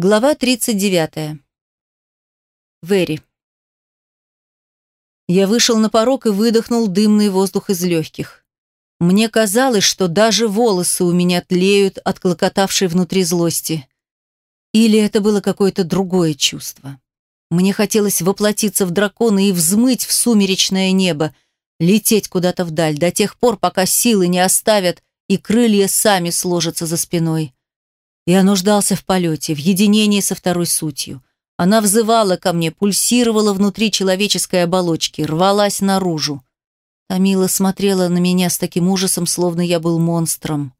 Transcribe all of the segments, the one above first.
Глава 39. Вэри. Я вышел на порог и выдохнул дымный воздух из легких. Мне казалось, что даже волосы у меня тлеют от клокотавшей внутри злости. Или это было какое-то другое чувство. Мне хотелось воплотиться в дракона и взмыть в сумеречное небо, лететь куда-то вдаль, до тех пор, пока силы не оставят и крылья сами сложатся за спиной. Я нуждался в полете, в единении со второй сутью. Она взывала ко мне, пульсировала внутри человеческой оболочки, рвалась наружу. Тамила смотрела на меня с таким ужасом, словно я был монстром.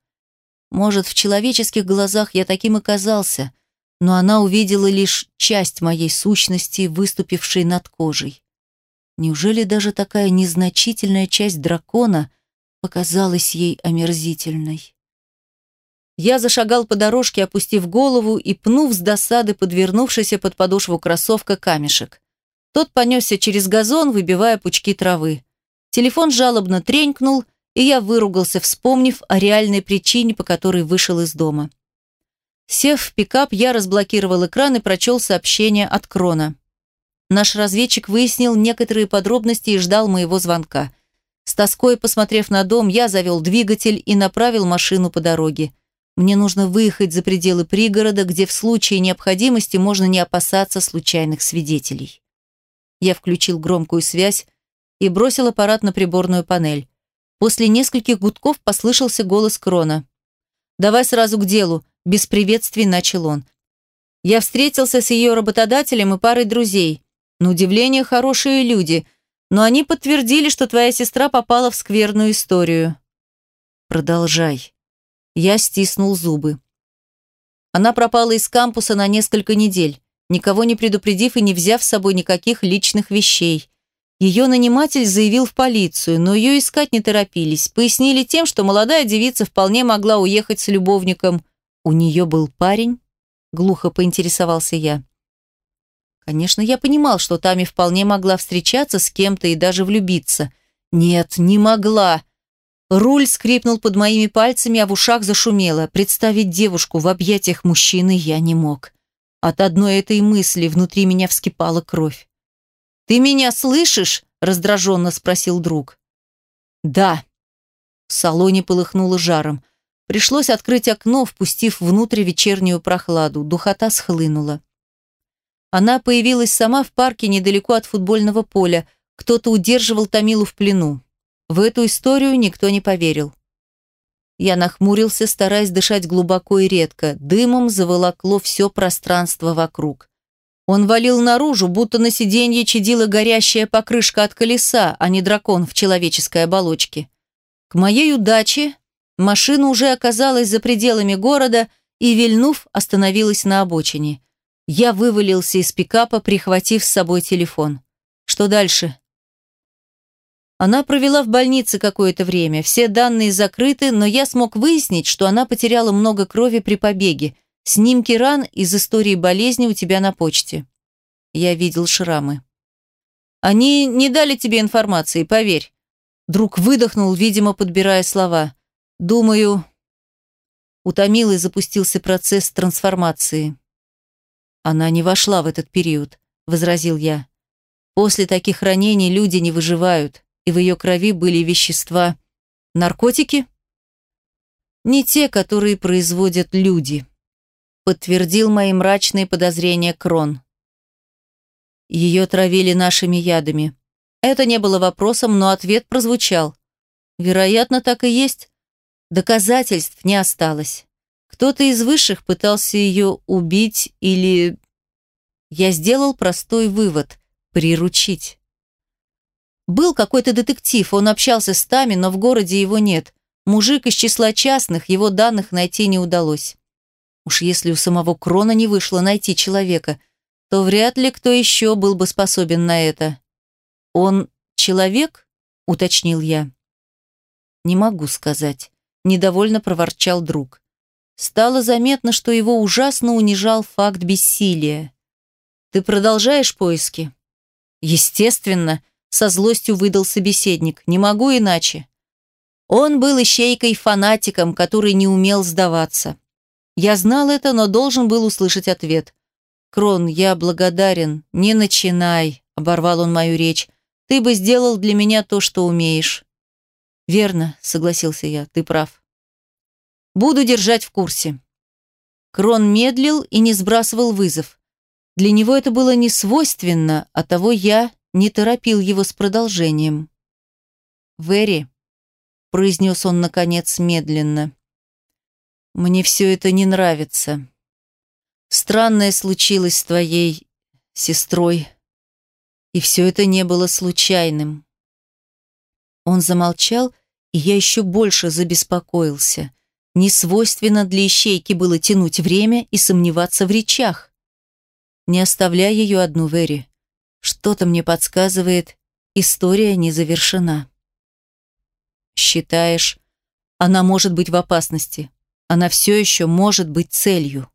Может, в человеческих глазах я таким и казался, но она увидела лишь часть моей сущности, выступившей над кожей. Неужели даже такая незначительная часть дракона показалась ей омерзительной? Я зашагал по дорожке, опустив голову и пнув с досады подвернувшийся под подошву кроссовка камешек. Тот понесся через газон, выбивая пучки травы. Телефон жалобно тренькнул, и я выругался, вспомнив о реальной причине, по которой вышел из дома. Сев в пикап, я разблокировал экран и прочел сообщение от Крона. Наш разведчик выяснил некоторые подробности и ждал моего звонка. С тоской посмотрев на дом, я завел двигатель и направил машину по дороге. Мне нужно выехать за пределы пригорода, где в случае необходимости можно не опасаться случайных свидетелей. Я включил громкую связь и бросил аппарат на приборную панель. После нескольких гудков послышался голос Крона. «Давай сразу к делу», – без приветствий начал он. Я встретился с ее работодателем и парой друзей. На удивление, хорошие люди, но они подтвердили, что твоя сестра попала в скверную историю. «Продолжай», я стиснул зубы. Она пропала из кампуса на несколько недель, никого не предупредив и не взяв с собой никаких личных вещей. Ее наниматель заявил в полицию, но ее искать не торопились. Пояснили тем, что молодая девица вполне могла уехать с любовником. У нее был парень? Глухо поинтересовался я. Конечно, я понимал, что Тами вполне могла встречаться с кем-то и даже влюбиться. Нет, не могла. Руль скрипнул под моими пальцами, а в ушах зашумело. Представить девушку в объятиях мужчины я не мог. От одной этой мысли внутри меня вскипала кровь. «Ты меня слышишь?» – раздраженно спросил друг. «Да». В салоне полыхнуло жаром. Пришлось открыть окно, впустив внутрь вечернюю прохладу. Духота схлынула. Она появилась сама в парке недалеко от футбольного поля. Кто-то удерживал Томилу в плену. В эту историю никто не поверил. Я нахмурился, стараясь дышать глубоко и редко. Дымом заволокло все пространство вокруг. Он валил наружу, будто на сиденье чадила горящая покрышка от колеса, а не дракон в человеческой оболочке. К моей удаче машина уже оказалась за пределами города и, вильнув, остановилась на обочине. Я вывалился из пикапа, прихватив с собой телефон. Что дальше? Она провела в больнице какое-то время. Все данные закрыты, но я смог выяснить, что она потеряла много крови при побеге. Снимки ран из истории болезни у тебя на почте. Я видел шрамы. Они не дали тебе информации, поверь. Друг выдохнул, видимо, подбирая слова. Думаю, утомил и запустился процесс трансформации. Она не вошла в этот период, возразил я. После таких ранений люди не выживают и в ее крови были вещества. Наркотики? Не те, которые производят люди, подтвердил мои мрачные подозрения Крон. Ее травили нашими ядами. Это не было вопросом, но ответ прозвучал. Вероятно, так и есть. Доказательств не осталось. Кто-то из высших пытался ее убить или... Я сделал простой вывод – приручить. Был какой-то детектив, он общался с Тами, но в городе его нет. Мужик из числа частных, его данных найти не удалось. Уж если у самого Крона не вышло найти человека, то вряд ли кто еще был бы способен на это. «Он человек?» – уточнил я. «Не могу сказать», – недовольно проворчал друг. Стало заметно, что его ужасно унижал факт бессилия. «Ты продолжаешь поиски?» «Естественно», со злостью выдал собеседник. Не могу иначе. Он был ищейкой-фанатиком, который не умел сдаваться. Я знал это, но должен был услышать ответ. «Крон, я благодарен. Не начинай», — оборвал он мою речь. «Ты бы сделал для меня то, что умеешь». «Верно», — согласился я, — «ты прав». «Буду держать в курсе». Крон медлил и не сбрасывал вызов. Для него это было не свойственно, а того я не торопил его с продолжением. «Вэри», — произнес он, наконец, медленно, — «мне все это не нравится. Странное случилось с твоей сестрой, и все это не было случайным». Он замолчал, и я еще больше забеспокоился. Не свойственно для ищейки было тянуть время и сомневаться в речах. Не оставляй ее одну, Вэри. Что-то мне подсказывает, история не завершена. Считаешь, она может быть в опасности? Она все еще может быть целью.